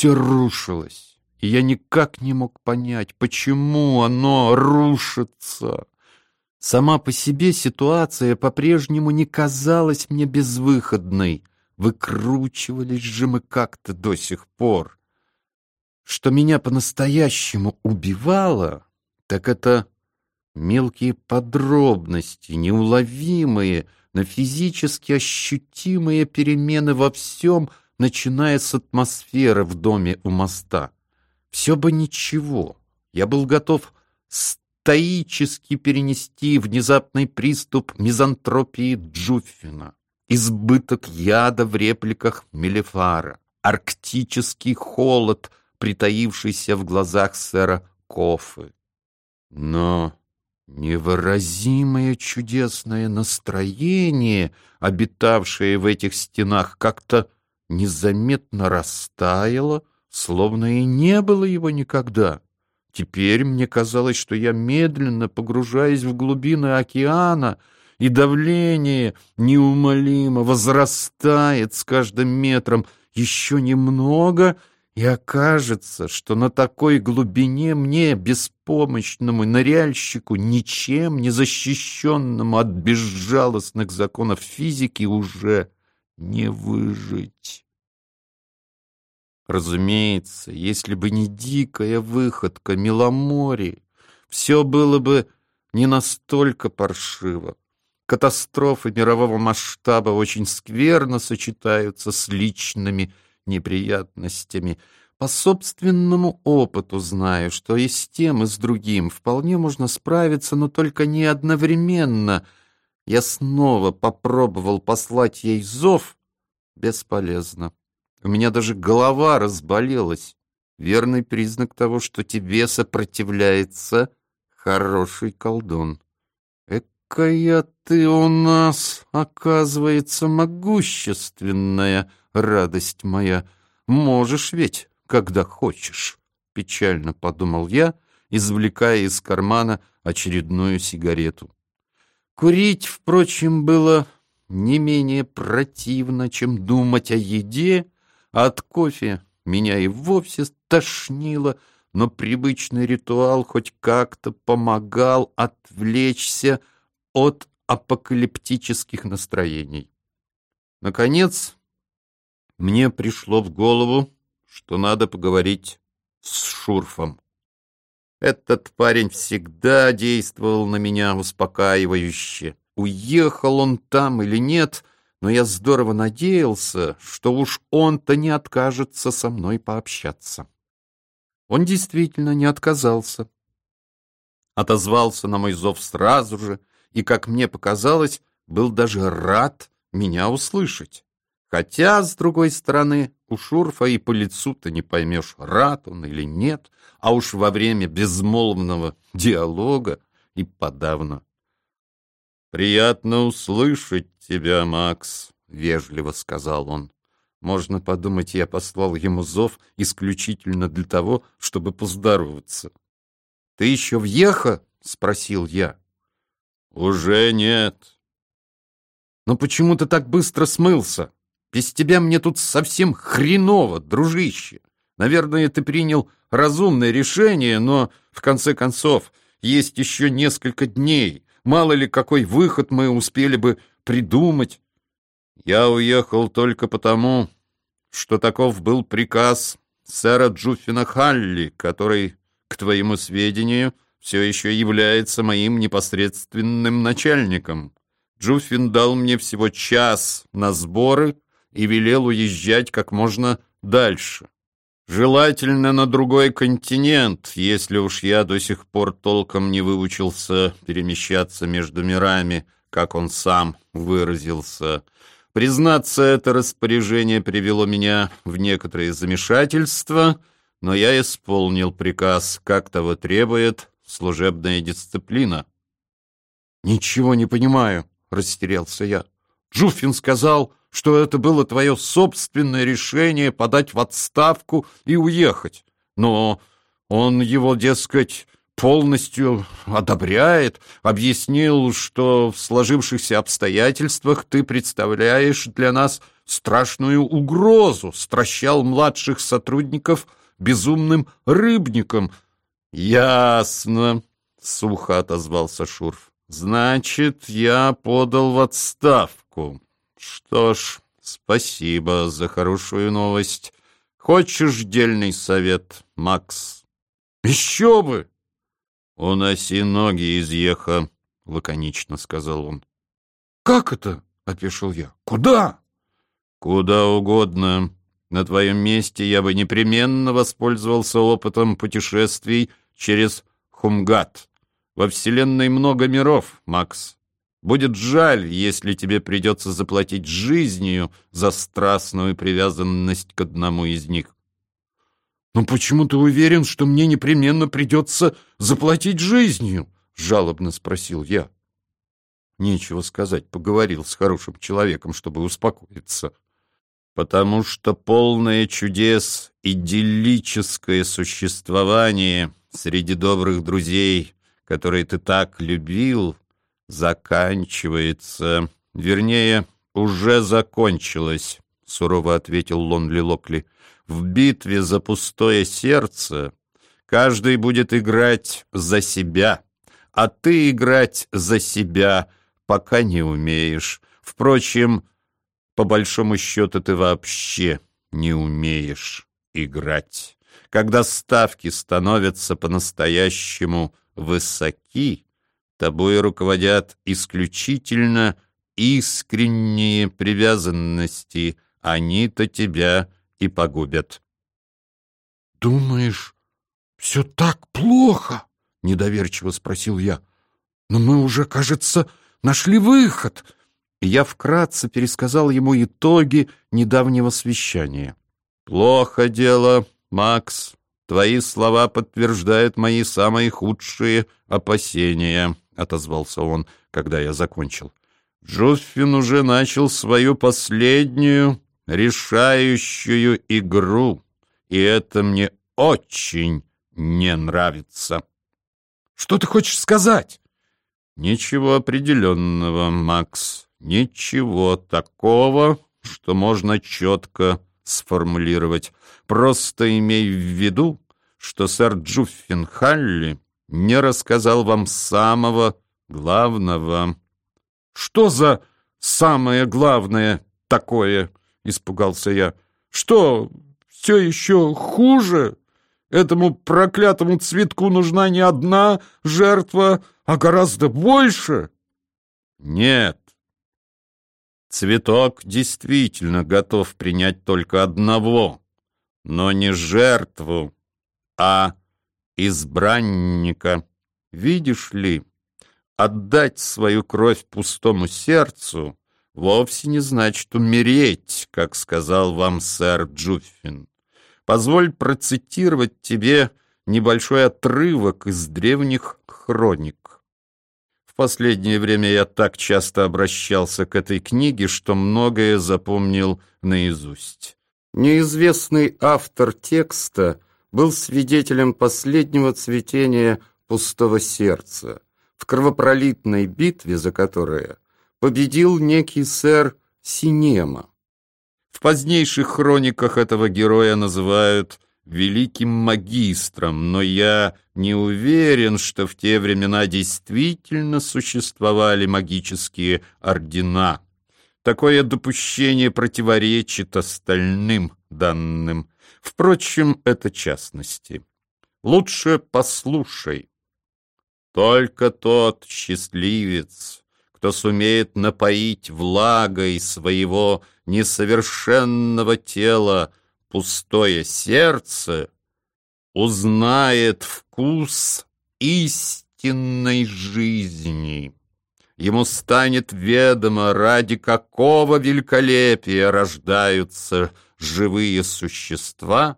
все рушилось, и я никак не мог понять, почему оно рушится. Сама по себе ситуация по-прежнему не казалась мне безвыходной. Выкручивались же мы как-то до сих пор. Что меня по-настоящему убивало, так это мелкие подробности, неуловимые, но физически ощутимые перемены во всем, начиная с атмосферы в доме у моста. Все бы ничего. Я был готов стоически перенести внезапный приступ мизантропии Джуффина, избыток яда в репликах Мелефара, арктический холод, притаившийся в глазах сэра Кофы. Но невыразимое чудесное настроение, обитавшее в этих стенах, как-то незаметно растаяло, словно и не было его никогда. Теперь мне казалось, что я медленно погружаюсь в глубины океана, и давление неумолимо возрастает с каждым метром еще немного — и окажется, что на такой глубине мне, беспомощному ныряльщику, ничем не защищенному от безжалостных законов физики, уже не выжить. Разумеется, если бы не дикая выходка Миломори, все было бы не настолько паршиво. Катастрофы мирового масштаба очень скверно сочетаются с личными неприятностями. По собственному опыту знаю, что и с тем, и с другим вполне можно справиться, но только не одновременно. Я снова попробовал послать ей зов. Бесполезно. У меня даже голова разболелась. Верный признак того, что тебе сопротивляется хороший колдун. Экая ты у нас, оказывается, могущественная, радость моя, можешь ведь, когда хочешь, — печально подумал я, извлекая из кармана очередную сигарету. Курить, впрочем, было не менее противно, чем думать о еде, а от кофе меня и вовсе тошнило, но привычный ритуал хоть как-то помогал отвлечься от апокалиптических настроений. Наконец, мне пришло в голову, что надо поговорить с Шурфом. Этот парень всегда действовал на меня успокаивающе. Уехал он там или нет, но я здорово надеялся, что уж он-то не откажется со мной пообщаться. Он действительно не отказался. Отозвался на мой зов сразу же и, как мне показалось, был даже рад меня услышать. Хотя, с другой стороны, у Шурфа и по лицу-то не поймешь, рад он или нет, а уж во время безмолвного диалога и подавно. «Приятно услышать тебя, Макс», — вежливо сказал он. Можно подумать, я послал ему зов исключительно для того, чтобы поздороваться. «Ты еще в Ехо?» — спросил я. «Уже нет». «Но почему ты так быстро смылся?» Без тебя мне тут совсем хреново, дружище. Наверное, ты принял разумное решение, но, в конце концов, есть еще несколько дней. Мало ли, какой выход мы успели бы придумать. Я уехал только потому, что таков был приказ сэра Джуффина Халли, который, к твоему сведению, все еще является моим непосредственным начальником. Джуффин дал мне всего час на сборы — и велел уезжать как можно дальше. Желательно на другой континент, если уж я до сих пор толком не выучился перемещаться между мирами, как он сам выразился. Признаться, это распоряжение привело меня в некоторые замешательства, но я исполнил приказ, как того требует служебная дисциплина. «Ничего не понимаю», — растерялся я. «Джуффин сказал, что это было твое собственное решение подать в отставку и уехать. Но он его, дескать, полностью одобряет, объяснил, что в сложившихся обстоятельствах ты представляешь для нас страшную угрозу, стращал младших сотрудников безумным рыбником. «Ясно», — сухо отозвался Шурф. «Значит, я подал в отставку. Что ж, спасибо за хорошую новость. Хочешь дельный совет, Макс?» «Еще бы!» «Уноси ноги из еха», — лаконично сказал он. «Как это?» — опешил я. «Куда?» «Куда угодно. На твоем месте я бы непременно воспользовался опытом путешествий через Хумгат. Во Вселенной много миров, Макс. Будет жаль, если тебе придется заплатить жизнью за страстную привязанность к одному из них. «Но почему ты уверен, что мне непременно придется заплатить жизнью?» — жалобно спросил я. Нечего сказать, поговорил с хорошим человеком, чтобы успокоиться. Потому что полное чудес идиллическое существование среди добрых друзей, которые ты так любил, заканчивается. Вернее, уже закончилось, — сурово ответил Лонли Локли. В битве за пустое сердце каждый будет играть за себя, а ты играть за себя пока не умеешь. Впрочем, по большому счету ты вообще не умеешь играть. Когда ставки становятся по-настоящему высоки, тобой руководят исключительно искренние привязанности, они-то тебя и погубят. «Думаешь, все так плохо?» — недоверчиво спросил я. «Но мы уже, кажется, нашли выход». И я вкратце пересказал ему итоги недавнего совещания. «Плохо дело, Макс. Твои слова подтверждают мои самые худшие опасения», — отозвался он, когда я закончил. «Джуффин уже начал свою последнюю решающую игру, и это мне очень не нравится. Что ты хочешь сказать? Ничего определенного, Макс, ничего такого, что можно четко сформулировать. Просто имей в виду, что сэр Джуффин Халли не рассказал вам самого главного. Что за самое главное такое? — испугался я. «Что, все еще хуже? Этому проклятому цветку нужна не одна жертва, а гораздо больше?» «Нет. Цветок действительно готов принять только одного, но не жертву, а избранника. Видишь ли, отдать свою кровь пустому сердцу вовсе не значит умереть, как сказал вам сэр Джуффин. Позволь процитировать тебе небольшой отрывок из древних хроник. В последнее время я так часто обращался к этой книге, что многое запомнил наизусть. Неизвестный автор текста был свидетелем последнего цветения пустого сердца, в кровопролитной битве за которое победил некий сэр Синема. В позднейших хрониках этого героя называют великим магистром, но я не уверен, что в те времена действительно существовали магические ордена. Такое допущение противоречит остальным данным. Впрочем, это частности. Лучше послушай. Только тот счастливец, кто сумеет напоить влагой своего несовершенного тела пустое сердце, узнает вкус истинной жизни. Ему станет ведомо, ради какого великолепия рождаются живые существа,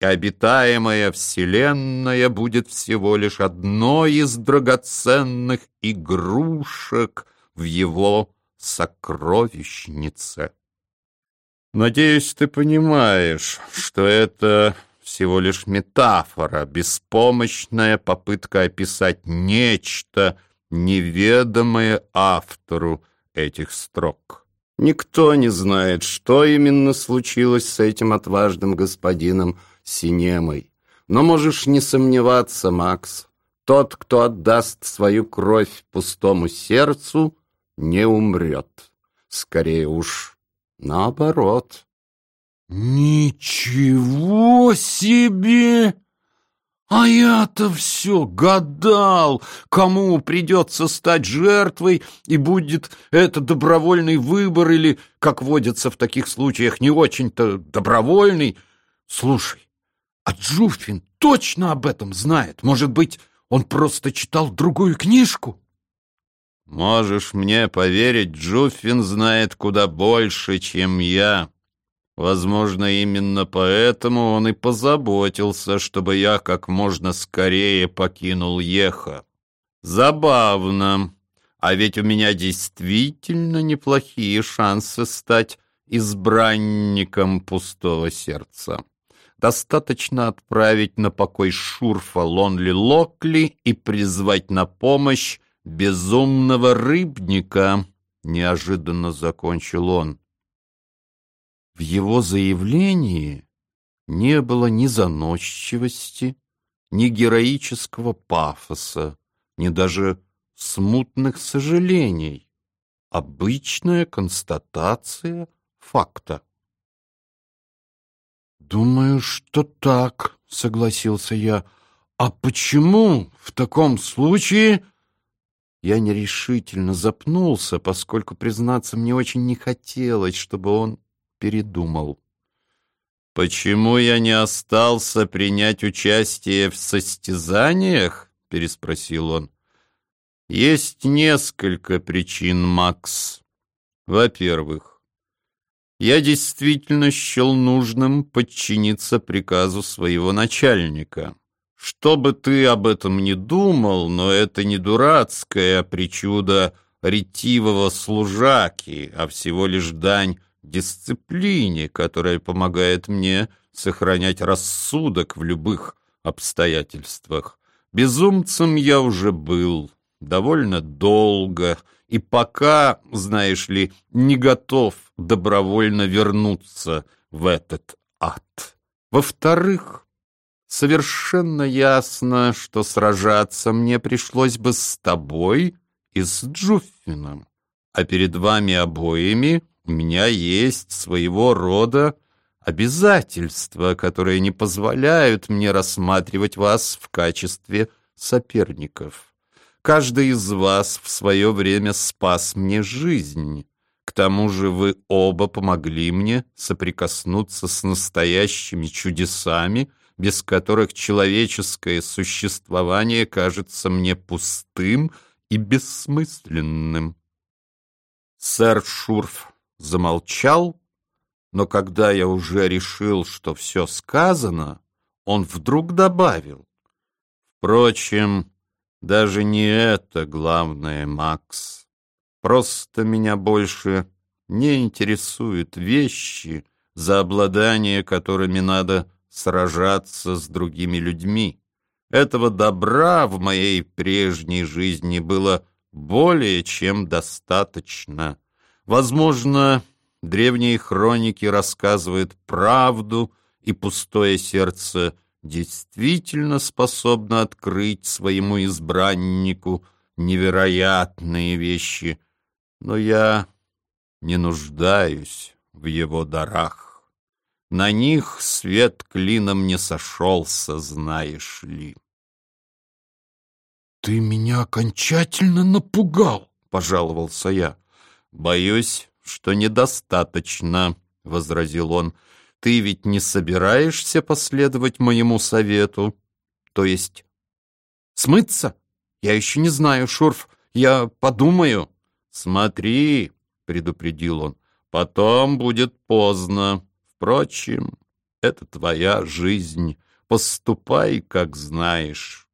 и обитаемая вселенная будет всего лишь одной из драгоценных игрушек — в его сокровищнице. Надеюсь, ты понимаешь, что это всего лишь метафора, беспомощная попытка описать нечто, неведомое автору этих строк. Никто не знает, что именно случилось с этим отважным господином Синемой. Но можешь не сомневаться, Макс, тот, кто отдаст свою кровь пустому сердцу, не умрет. Скорее уж наоборот. «Ничего себе!» А я-то все гадал, кому придется стать жертвой, и будет это добровольный выбор или, как водится в таких случаях, не очень-то добровольный. Слушай, а Джуфин точно об этом знает? Может быть, он просто читал другую книжку? Можешь мне поверить, Джуфин знает куда больше, чем я. Возможно, именно поэтому он и позаботился, чтобы я как можно скорее покинул Еха. Забавно. А ведь у меня действительно неплохие шансы стать избранником пустого сердца. Достаточно отправить на покой Шурфа Лонли Локли и призвать на помощь безумного рыбника, неожиданно закончил он. В его заявлении не было ни заносчивости, ни героического пафоса, ни даже смутных сожалений. Обычная констатация факта. «Думаю, что так», — согласился я. «А почему в таком случае...» Я нерешительно запнулся, поскольку, признаться, мне очень не хотелось, чтобы он передумал. «Почему я не остался принять участие в состязаниях?» — переспросил он. «Есть несколько причин, Макс. Во-первых, я действительно счел нужным подчиниться приказу своего начальника. Что бы ты об этом ни думал, но это не дурацкая причуда ретивого служаки, а всего лишь дань дисциплине, которая помогает мне сохранять рассудок в любых обстоятельствах. Безумцем я уже был довольно долго, и пока, знаешь ли, не готов добровольно вернуться в этот ад. Во-вторых, совершенно ясно, что сражаться мне пришлось бы с тобой и с Джуффином, а перед вами обоими — у меня есть своего рода обязательства, которые не позволяют мне рассматривать вас в качестве соперников. Каждый из вас в свое время спас мне жизнь. К тому же вы оба помогли мне соприкоснуться с настоящими чудесами, без которых человеческое существование кажется мне пустым и бессмысленным. Сэр Шурф замолчал, но когда я уже решил, что все сказано, он вдруг добавил. Впрочем, даже не это главное, Макс. Просто меня больше не интересуют вещи, за обладание которыми надо сражаться с другими людьми. Этого добра в моей прежней жизни было более чем достаточно. Возможно, древние хроники рассказывают правду, и пустое сердце действительно способно открыть своему избраннику невероятные вещи, но я не нуждаюсь в его дарах. На них свет клином не сошелся, знаешь ли. «Ты меня окончательно напугал», — пожаловался я. «Боюсь, что недостаточно», — возразил он. «Ты ведь не собираешься последовать моему совету? То есть смыться? Я еще не знаю, Шурф, я подумаю». «Смотри», — предупредил он, — «потом будет поздно. Впрочем, это твоя жизнь. Поступай, как знаешь».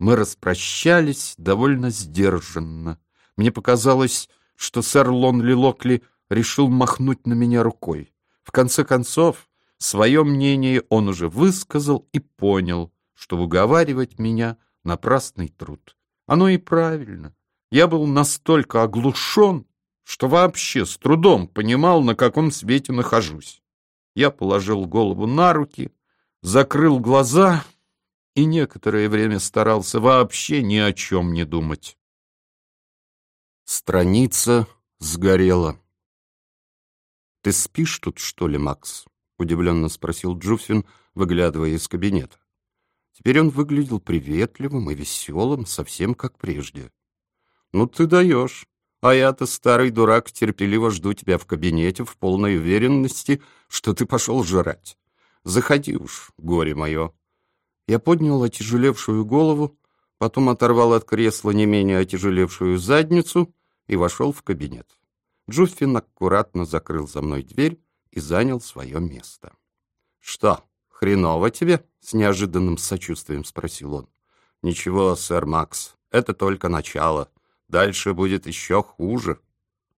Мы распрощались довольно сдержанно. Мне показалось, что сэр Лонли Локли решил махнуть на меня рукой. В конце концов, Свое мнение он уже высказал и понял, что уговаривать меня — напрасный труд. Оно и правильно. Я был настолько оглушен, что вообще с трудом понимал, на каком свете нахожусь. Я положил голову на руки, закрыл глаза и некоторое время старался вообще ни о чем не думать. Страница сгорела. «Ты спишь тут, что ли, Макс?» — удивленно спросил Джуфин, выглядывая из кабинета. Теперь он выглядел приветливым и веселым, совсем как прежде. «Ну ты даешь. А я-то, старый дурак, терпеливо жду тебя в кабинете в полной уверенности, что ты пошел жрать. Заходи уж, горе мое». Я поднял отяжелевшую голову, потом оторвал от кресла не менее отяжелевшую задницу и вошел в кабинет. Джуффин аккуратно закрыл за мной дверь и занял свое место. «Что, хреново тебе?» — с неожиданным сочувствием спросил он. «Ничего, сэр Макс, это только начало. Дальше будет еще хуже».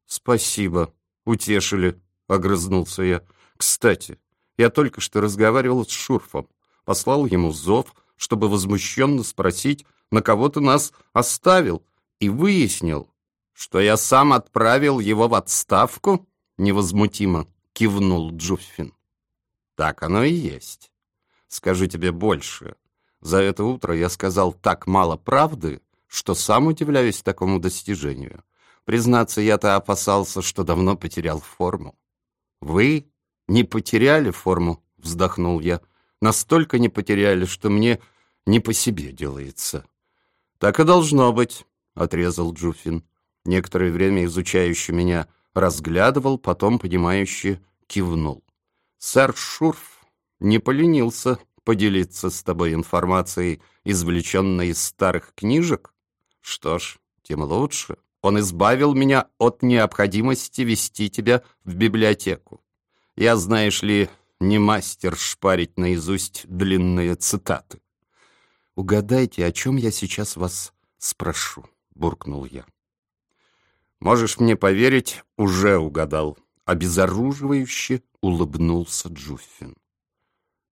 «Спасибо, утешили», — огрызнулся я. «Кстати, я только что разговаривал с Шурфом, послал ему зов, чтобы возмущенно спросить, на кого ты нас оставил, и выяснил, что я сам отправил его в отставку?» Невозмутимо кивнул Джуффин. «Так оно и есть. Скажу тебе больше. За это утро я сказал так мало правды, что сам удивляюсь такому достижению. Признаться, я-то опасался, что давно потерял форму. Вы не потеряли форму, вздохнул я. Настолько не потеряли, что мне не по себе делается. Так и должно быть, отрезал Джуфин. Некоторое время изучающий меня разглядывал, потом, понимающе кивнул. Сэр Шурф не поленился поделиться с тобой информацией, извлеченной из старых книжек, что ж, тем лучше. Он избавил меня от необходимости вести тебя в библиотеку. Я, знаешь ли, не мастер шпарить наизусть длинные цитаты. «Угадайте, о чем я сейчас вас спрошу», — буркнул я. «Можешь мне поверить, уже угадал», — обезоруживающе улыбнулся Джуффин.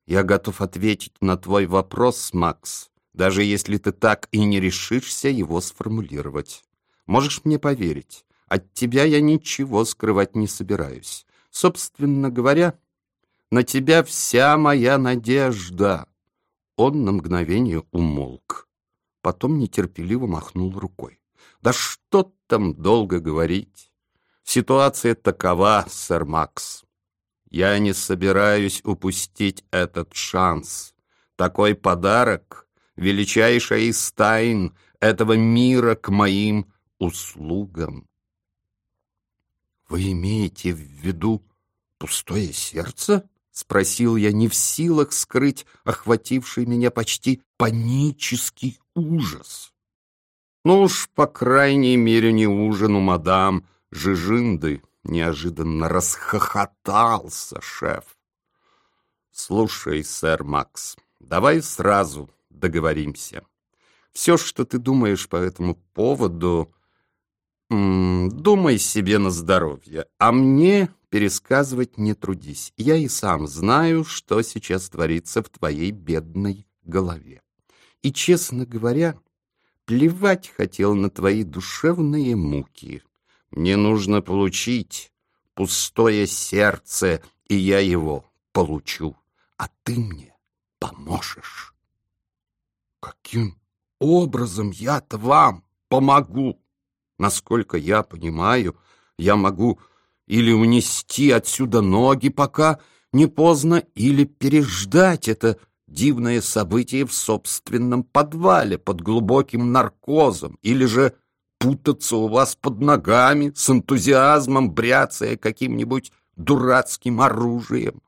«Я готов ответить на твой вопрос, Макс, даже если ты так и не решишься его сформулировать. Можешь мне поверить, от тебя я ничего скрывать не собираюсь. Собственно говоря, на тебя вся моя надежда. Он на мгновение умолк, потом нетерпеливо махнул рукой. Да что там долго говорить? Ситуация такова, сэр Макс. Я не собираюсь упустить этот шанс. Такой подарок величайшая из тайн этого мира к моим услугам. «Вы имеете в виду пустое сердце?» — спросил я, не в силах скрыть охвативший меня почти панический ужас. «Ну уж, по крайней мере, не ужину, мадам Жижинды!» — неожиданно расхохотался шеф. «Слушай, сэр Макс, давай сразу договоримся. Все, что ты думаешь по этому поводу, думай себе на здоровье, а мне пересказывать не трудись. Я и сам знаю, что сейчас творится в твоей бедной голове. И, честно говоря, плевать хотел на твои душевные муки. Мне нужно получить пустое сердце, и я его получу, а ты мне поможешь. Каким образом я-то вам помогу? Насколько я понимаю, я могу или унести отсюда ноги, пока не поздно, или переждать это дивное событие в собственном подвале под глубоким наркозом, или же путаться у вас под ногами с энтузиазмом, бряцая каким-нибудь дурацким оружием.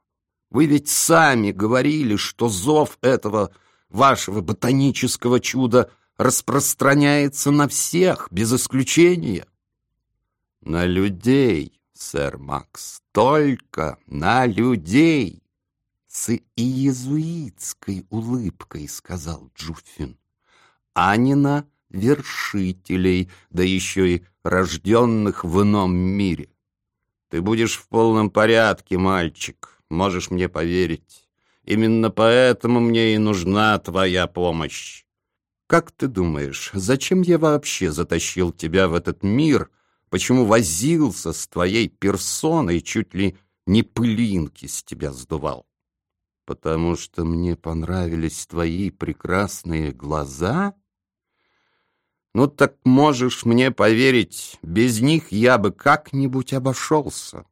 Вы ведь сами говорили, что зов этого вашего ботанического чуда распространяется на всех, без исключения. На людей, сэр Макс, только на людей. С иезуитской улыбкой сказал Джуффин, а не на вершителей, да еще и рожденных в ином мире. Ты будешь в полном порядке, мальчик. можешь мне поверить. Именно поэтому мне и нужна твоя помощь. Как ты думаешь, зачем я вообще затащил тебя в этот мир, почему возился с твоей персоной, чуть ли не пылинки с тебя сдувал? Потому что мне понравились твои прекрасные глаза? Ну так можешь мне поверить, без них я бы как-нибудь обошелся.